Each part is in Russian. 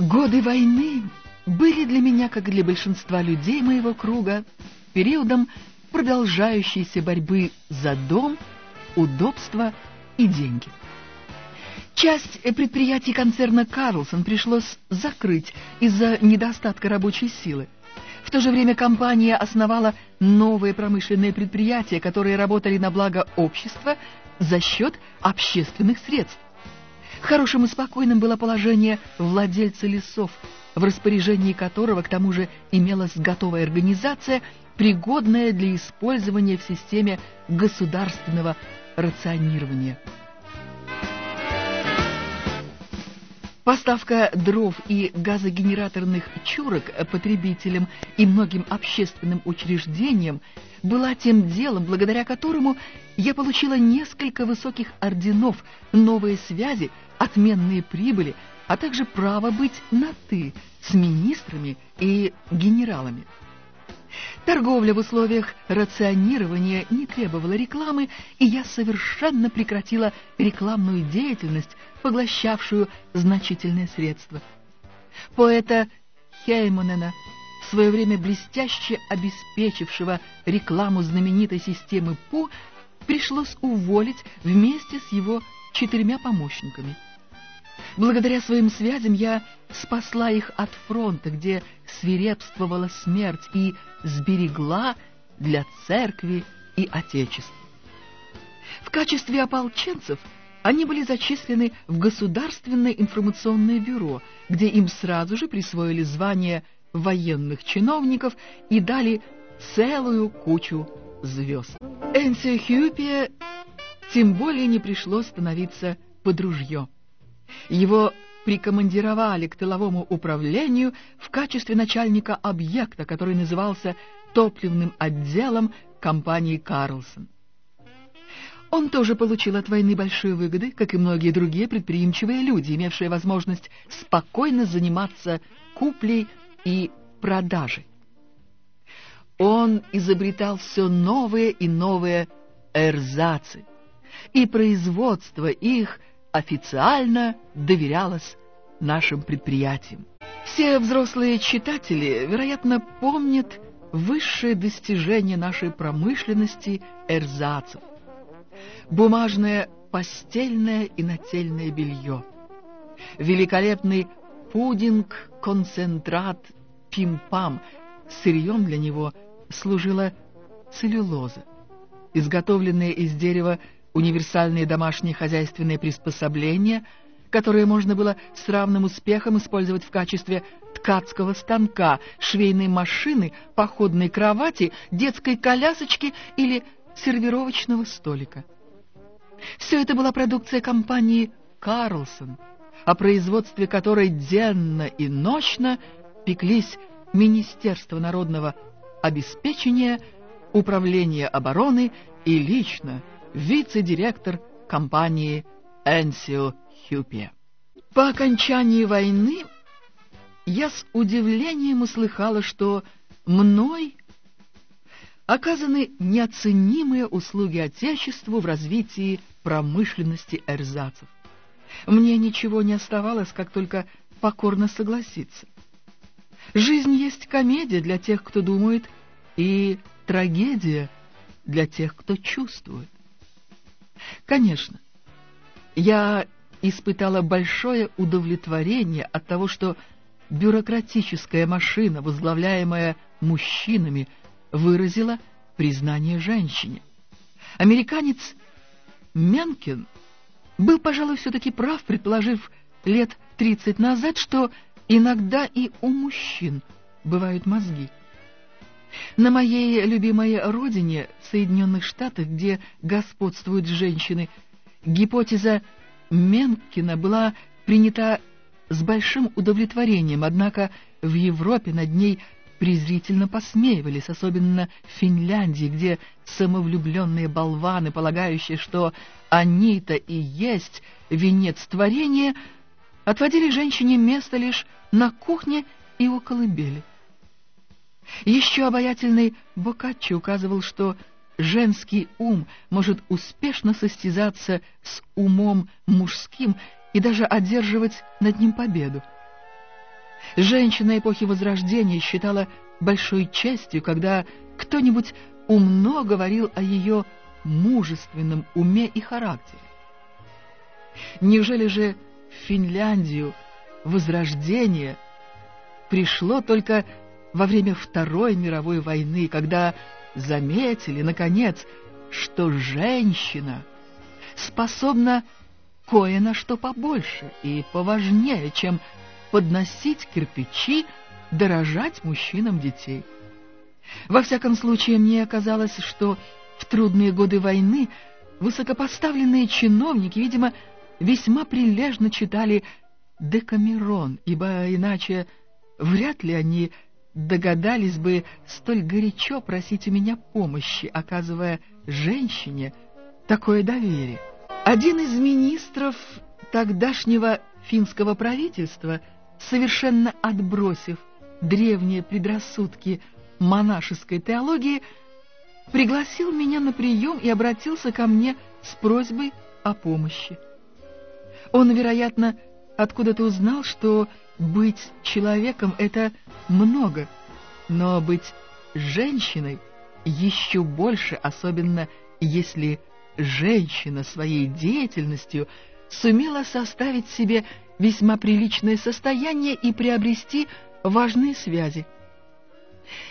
Годы войны были для меня, как и для большинства людей моего круга, периодом продолжающейся борьбы за дом, удобство и деньги. Часть предприятий концерна «Карлсон» пришлось закрыть из-за недостатка рабочей силы. В то же время компания основала новые промышленные предприятия, которые работали на благо общества за счет общественных средств. Хорошим и спокойным было положение владельца лесов, в распоряжении которого, к тому же, имелась готовая организация, пригодная для использования в системе государственного рационирования. Поставка дров и газогенераторных чурок потребителям и многим общественным учреждениям была тем делом, благодаря которому я получила несколько высоких орденов, новые связи, отменные прибыли, а также право быть на «ты» с министрами и генералами. Торговля в условиях рационирования не требовала рекламы, и я совершенно прекратила рекламную деятельность, поглощавшую значительные средства. Поэта Хейманена, в свое время блестяще обеспечившего рекламу знаменитой системы ПУ, пришлось уволить вместе с его четырьмя помощниками – Благодаря своим связям я спасла их от фронта, где свирепствовала смерть, и сберегла для церкви и Отечества. В качестве ополченцев они были зачислены в Государственное информационное бюро, где им сразу же присвоили звание военных чиновников и дали целую кучу звезд. Энси Хьюпия тем более не пришлось становиться под ружье. Его прикомандировали к тыловому управлению в качестве начальника объекта, который назывался топливным отделом компании «Карлсон». Он тоже получил от войны большие выгоды, как и многие другие предприимчивые люди, имевшие возможность спокойно заниматься куплей и продажей. Он изобретал все новые и новые эрзацы, и производство их – официально доверялась нашим предприятиям. Все взрослые читатели, вероятно, помнят высшее достижение нашей промышленности эрзацев. Бумажное постельное и нательное белье. Великолепный пудинг-концентрат пимпам. Сырьем для него служила целлюлоза. Изготовленная из дерева универсальные домашние хозяйственные приспособления, которые можно было с равным успехом использовать в качестве ткацкого станка, швейной машины, походной кровати, детской колясочки или сервировочного столика. Все это была продукция компании «Карлсон», о производстве которой денно и ночно пеклись Министерство народного обеспечения, Управление обороны и лично вице-директор компании Энсио Хюпе. По окончании войны я с удивлением услыхала, что мной оказаны неоценимые услуги Отечеству в развитии промышленности эрзацев. Мне ничего не оставалось, как только покорно согласиться. Жизнь есть комедия для тех, кто думает, и трагедия для тех, кто чувствует. Конечно, я испытала большое удовлетворение от того, что бюрократическая машина, возглавляемая мужчинами, выразила признание женщине. Американец Менкин был, пожалуй, все-таки прав, предположив лет тридцать назад, что иногда и у мужчин бывают мозги. На моей любимой родине, Соединенных Штатах, где господствуют женщины, гипотеза Менкина была принята с большим удовлетворением, однако в Европе над ней презрительно посмеивались, особенно в Финляндии, где самовлюбленные болваны, полагающие, что они-то и есть венец творения, отводили женщине место лишь на кухне и у колыбели. Еще обаятельный Боккаччо указывал, что женский ум может успешно состязаться с умом мужским и даже одерживать над ним победу. Женщина эпохи Возрождения считала большой честью, когда кто-нибудь умно говорил о ее мужественном уме и характере. Неужели же в Финляндию Возрождение пришло только во время Второй мировой войны, когда заметили, наконец, что женщина способна кое на что побольше и поважнее, чем подносить кирпичи, дорожать мужчинам детей. Во всяком случае, мне казалось, что в трудные годы войны высокопоставленные чиновники, видимо, весьма прилежно читали Декамерон, ибо иначе вряд ли они догадались бы столь горячо просить у меня помощи, оказывая женщине такое доверие. Один из министров тогдашнего финского правительства, совершенно отбросив древние предрассудки монашеской теологии, пригласил меня на прием и обратился ко мне с просьбой о помощи. Он, вероятно, откуда-то узнал, что быть человеком — это много, но быть женщиной еще больше, особенно если женщина своей деятельностью сумела составить себе весьма приличное состояние и приобрести важные связи.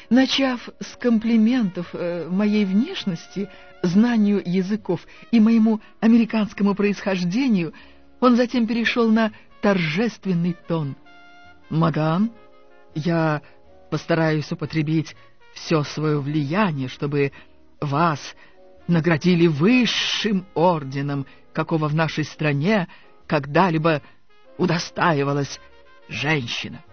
Начав с комплиментов э, моей внешности, знанию языков и моему американскому происхождению, он затем перешел на торжественный тон — «Мадам, я постараюсь употребить все свое влияние, чтобы вас наградили высшим орденом, какого в нашей стране когда-либо удостаивалась женщина».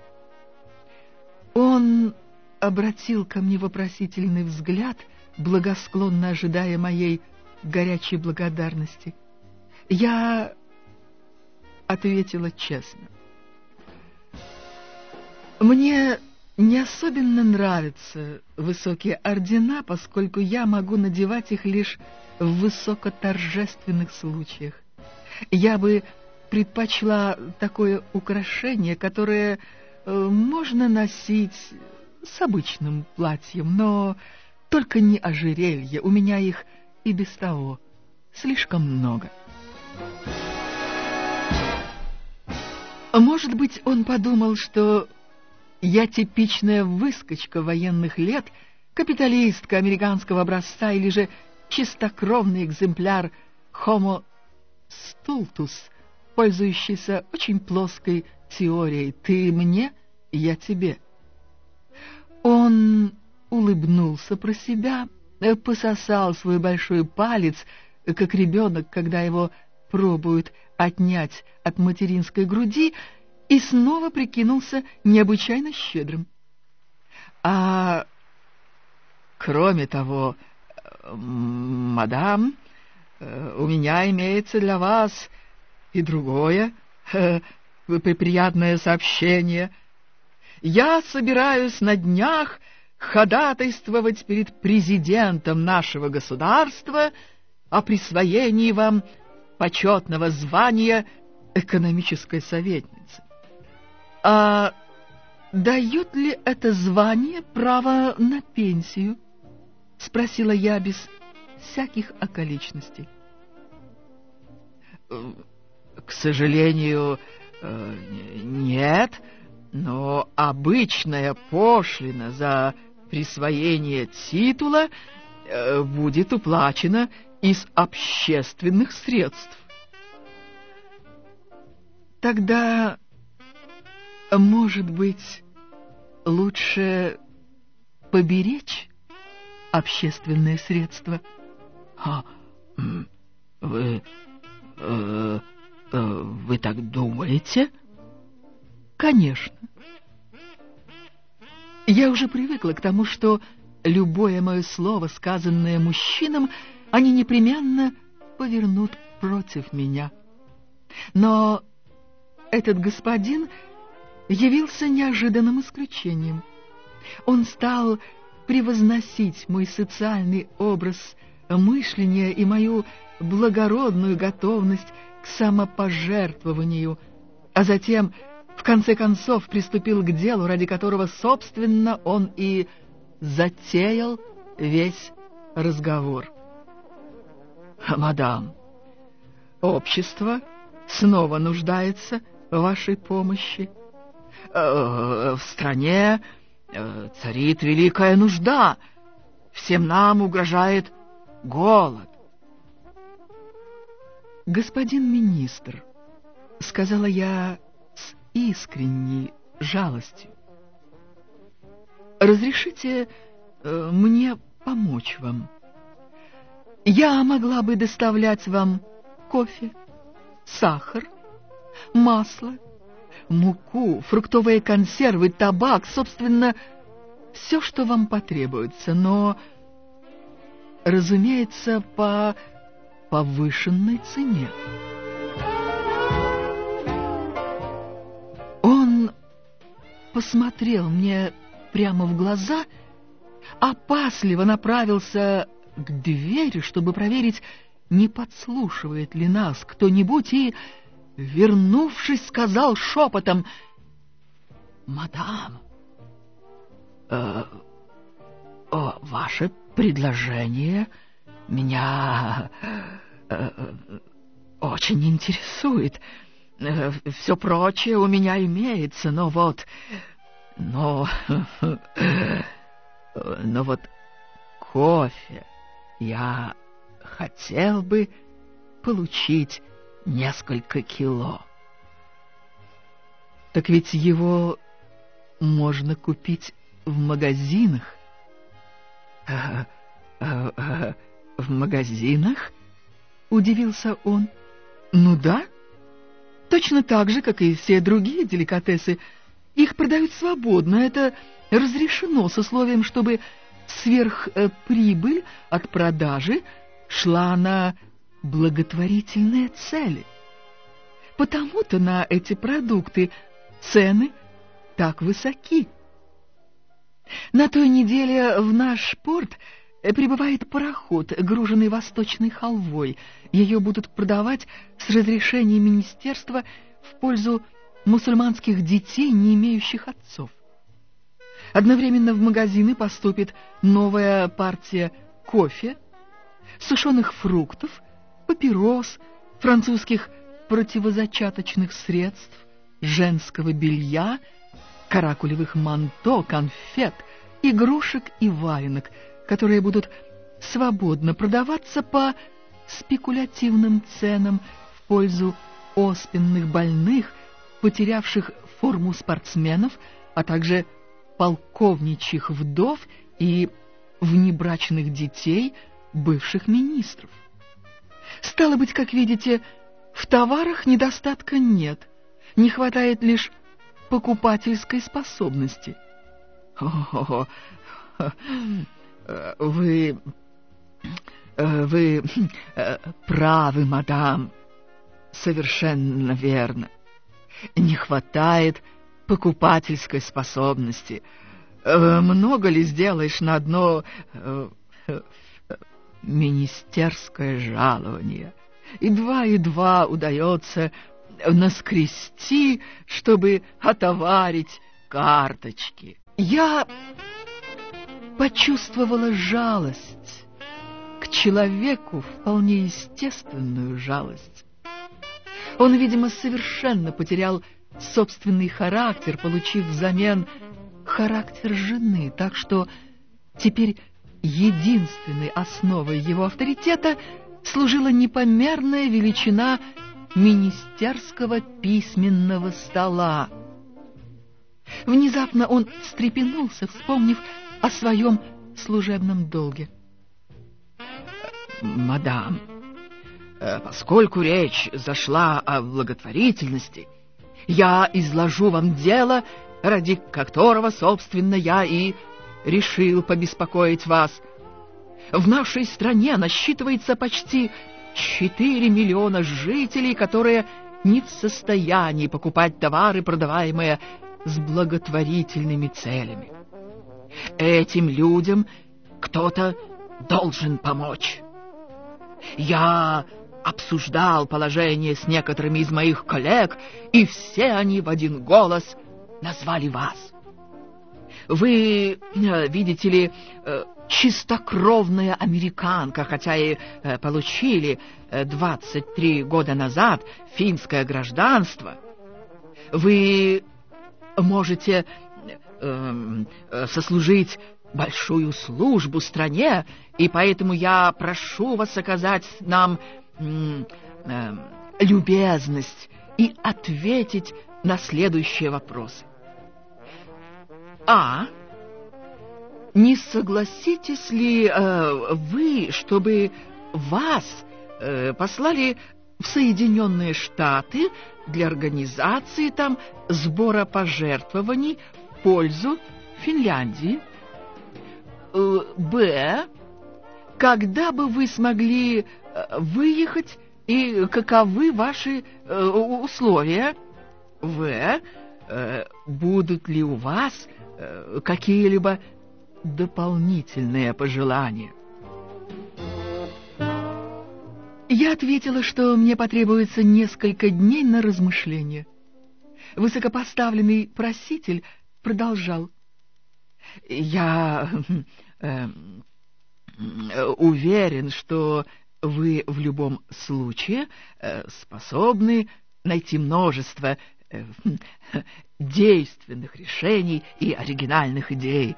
Он обратил ко мне вопросительный взгляд, благосклонно ожидая моей горячей благодарности. Я ответила честно. Мне не особенно нравятся высокие ордена, поскольку я могу надевать их лишь в высокоторжественных случаях. Я бы предпочла такое украшение, которое э, можно носить с обычным платьем, но только не ожерелье, у меня их и без того слишком много. Может быть, он подумал, что я типичная выскочка военных лет, капиталистка американского образца или же чистокровный экземпляр Homo stultus, пользующийся очень плоской теорией «ты мне, я тебе». Он улыбнулся про себя, пососал свой большой палец, как ребенок, когда его пробуют отнять от материнской груди, и снова прикинулся необычайно щедрым. А кроме того, мадам, у меня имеется для вас и другое э, приятное сообщение. Я собираюсь на днях ходатайствовать перед президентом нашего государства о присвоении вам почетного звания экономической советницы. А дает ли это звание право на пенсию? Спросила я без всяких околичностей. К сожалению, э, нет, но обычная пошлина за присвоение титула э, будет уплачена из общественных средств. Тогда может быть, лучше поберечь общественные средства? А, вы... Э, э, вы так думаете? Конечно. Я уже привыкла к тому, что любое мое слово, сказанное мужчинам, они непременно повернут против меня. Но этот господин явился неожиданным исключением. Он стал превозносить мой социальный образ мышления и мою благородную готовность к самопожертвованию, а затем в конце концов приступил к делу, ради которого, собственно, он и затеял весь разговор. «Мадам, общество снова нуждается в вашей помощи. Э, в стране э, царит великая нужда. Всем нам угрожает голод. «Господин министр», — сказала я с искренней жалостью, — «разрешите э, мне помочь вам. Я могла бы доставлять вам кофе, сахар, масло, муку, фруктовые консервы, табак, собственно, все, что вам потребуется, но, разумеется, по повышенной цене. Он посмотрел мне прямо в глаза, опасливо направился к двери, чтобы проверить, не подслушивает ли нас кто-нибудь, и вернувшись, сказал шепотом, «Мадам, э, о, ваше предложение меня э, очень интересует. Э, все прочее у меня имеется, но вот... Но... Но вот кофе я хотел бы получить несколько кило. Так ведь его можно купить в магазинах. А, а, а, в магазинах? Удивился он. Ну да, точно так же, как и все другие деликатесы. Их продают свободно, это разрешено с условием, чтобы сверхприбыль от продажи шла на благотворительные цели. Потому-то на эти продукты цены так высоки. На той неделе в наш порт прибывает пароход, груженный восточной халвой. Ее будут продавать с разрешения министерства в пользу мусульманских детей, не имеющих отцов. Одновременно в магазины поступит новая партия кофе, сушеных фруктов папирос, французских противозачаточных средств, женского белья, каракулевых манто, конфет, игрушек и валенок, которые будут свободно продаваться по спекулятивным ценам в пользу оспенных больных, потерявших форму спортсменов, а также полковничьих вдов и внебрачных детей бывших министров. Стало быть, как видите, в товарах недостатка нет. Не хватает лишь покупательской способности. О, вы... вы правы, мадам. Совершенно верно. Не хватает покупательской способности. Много ли сделаешь на одно министерское жалование. Едва-едва удается наскрести, чтобы отоварить карточки. Я почувствовала жалость к человеку, вполне естественную жалость. Он, видимо, совершенно потерял собственный характер, получив взамен характер жены, так что теперь единственной основой его авторитета служила непомерная величина министерского письменного стола. Внезапно он встрепенулся, вспомнив о своем служебном долге. «Мадам, э, поскольку речь зашла о благотворительности, я изложу вам дело, ради которого, собственно, я и решил побеспокоить вас. В нашей стране насчитывается почти 4 миллиона жителей, которые не в состоянии покупать товары, продаваемые с благотворительными целями. Этим людям кто-то должен помочь. Я обсуждал положение с некоторыми из моих коллег, и все они в один голос назвали вас. Вы, э, видите ли, э, чистокровная американка, хотя и э, получили 23 года назад финское гражданство. Вы можете эм, сослужить большую службу стране, и поэтому я прошу вас оказать нам любезность и ответить на следующие вопросы. А. Не согласитесь ли э, вы, чтобы вас э, послали в Соединенные Штаты для организации там сбора пожертвований в пользу Финляндии? Э, Б. Когда бы вы смогли выехать и каковы ваши э, условия? В. Будут ли у вас какие-либо дополнительные пожелания? Я ответила, что мне потребуется несколько дней на размышление. Высокопоставленный проситель продолжал. Я э, уверен, что вы в любом случае э, способны найти множество э, действенных решений и оригинальных идей.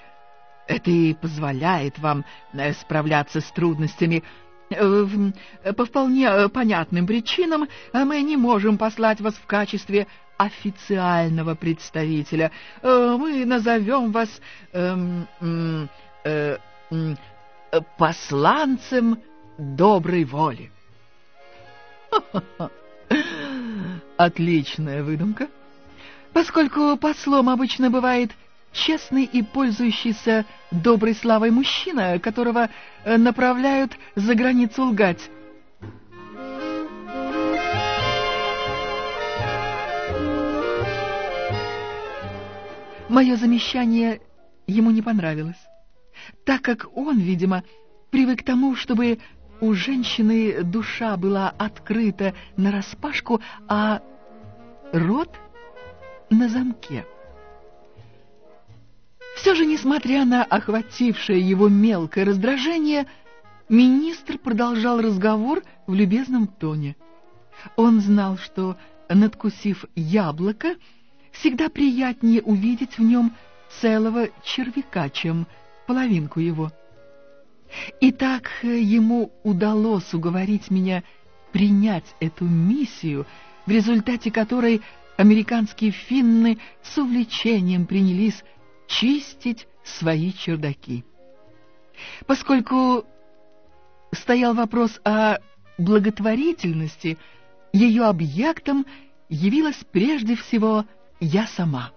Это и позволяет вам э, справляться с трудностями. По вполне понятным причинам мы не можем послать вас в качестве официального представителя. Мы назовем вас эм, посланцем доброй воли. Отличная выдумка. Поскольку послом обычно бывает честный и пользующийся доброй славой мужчина, которого э, направляют за границу лгать. Мое замечание ему не понравилось, так как он, видимо, привык к тому, чтобы у женщины душа была открыта нараспашку, а рот на замке. Все же, несмотря на охватившее его мелкое раздражение, министр продолжал разговор в любезном тоне. Он знал, что, надкусив яблоко, всегда приятнее увидеть в нем целого червяка, чем половинку его. И так э, ему удалось уговорить меня принять эту миссию, в результате которой американские финны с увлечением принялись чистить свои чердаки. Поскольку стоял вопрос о благотворительности, ее объектом явилась прежде всего я сама.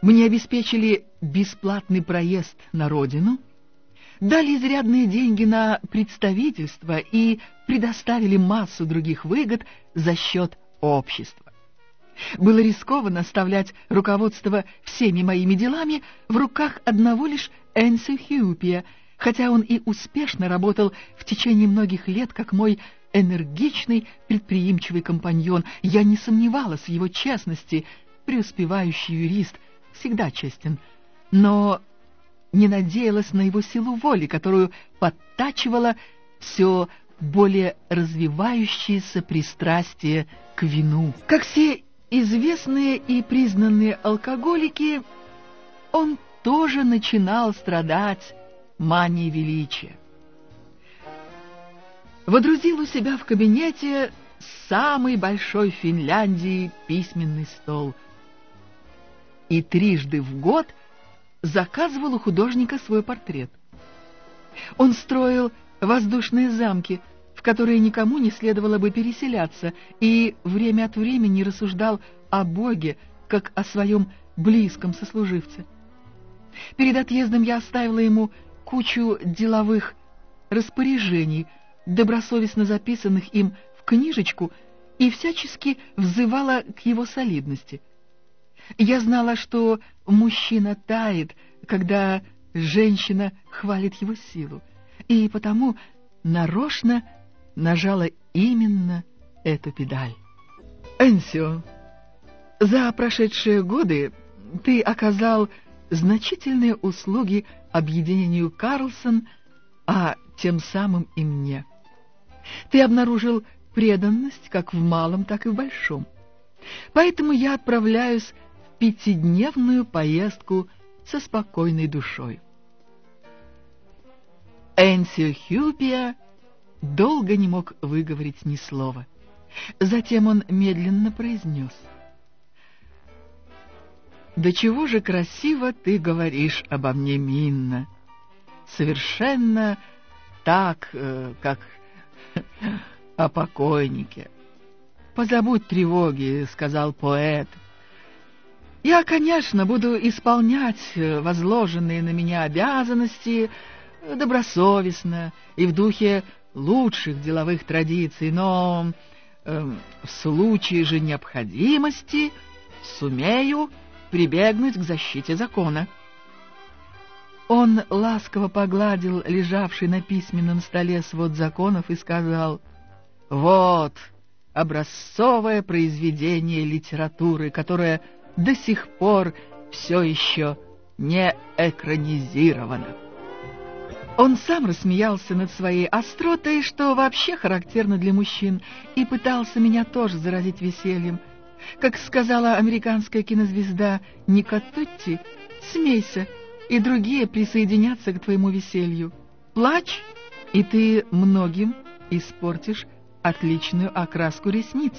Мне обеспечили бесплатный проезд на родину, дали изрядные деньги на представительство и предоставили массу других выгод за счет общества. Было рискованно оставлять руководство всеми моими делами в руках одного лишь Энси Хьюпия, хотя он и успешно работал в течение многих лет как мой энергичный, предприимчивый компаньон. Я не сомневалась в его честности, преуспевающий юрист всегда честен, но не надеялась на его силу воли, которую подтачивала все более развивающееся пристрастие к вину. Как все известные и признанные алкоголики, он тоже начинал страдать манией величия. Водрузил у себя в кабинете самый большой в Финляндии письменный стол и трижды в год – заказывал у художника свой портрет. Он строил воздушные замки, в которые никому не следовало бы переселяться, и время от времени рассуждал о Боге, как о своем близком сослуживце. Перед отъездом я оставила ему кучу деловых распоряжений, добросовестно записанных им в книжечку, и всячески взывала к его солидности. Я знала, что мужчина тает, когда женщина хвалит его силу, и потому нарочно нажала именно эту педаль. Энсио, за прошедшие годы ты оказал значительные услуги объединению Карлсон, а тем самым и мне. Ты обнаружил преданность как в малом, так и в большом. Поэтому я отправляюсь пятидневную поездку со спокойной душой. Энсио Хюпия долго не мог выговорить ни слова. Затем он медленно произнес. «Да чего же красиво ты говоришь обо мне, Минна! Совершенно так, э, как о покойнике. «Позабудь тревоги», — сказал поэт. «Я, конечно, буду исполнять возложенные на меня обязанности добросовестно и в духе лучших деловых традиций, но э, в случае же необходимости сумею прибегнуть к защите закона». Он ласково погладил лежавший на письменном столе свод законов и сказал, «Вот образцовое произведение литературы, которое до сих пор все еще не экранизировано». Он сам рассмеялся над своей остротой, что вообще характерно для мужчин, и пытался меня тоже заразить весельем. Как сказала американская кинозвезда Ника Тутти, «Смейся, и другие присоединятся к твоему веселью. Плачь, и ты многим испортишь отличную окраску ресниц.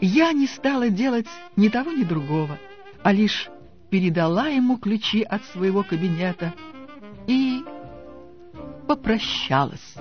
Я не стала делать ни того, ни другого, а лишь передала ему ключи от своего кабинета и попрощалась.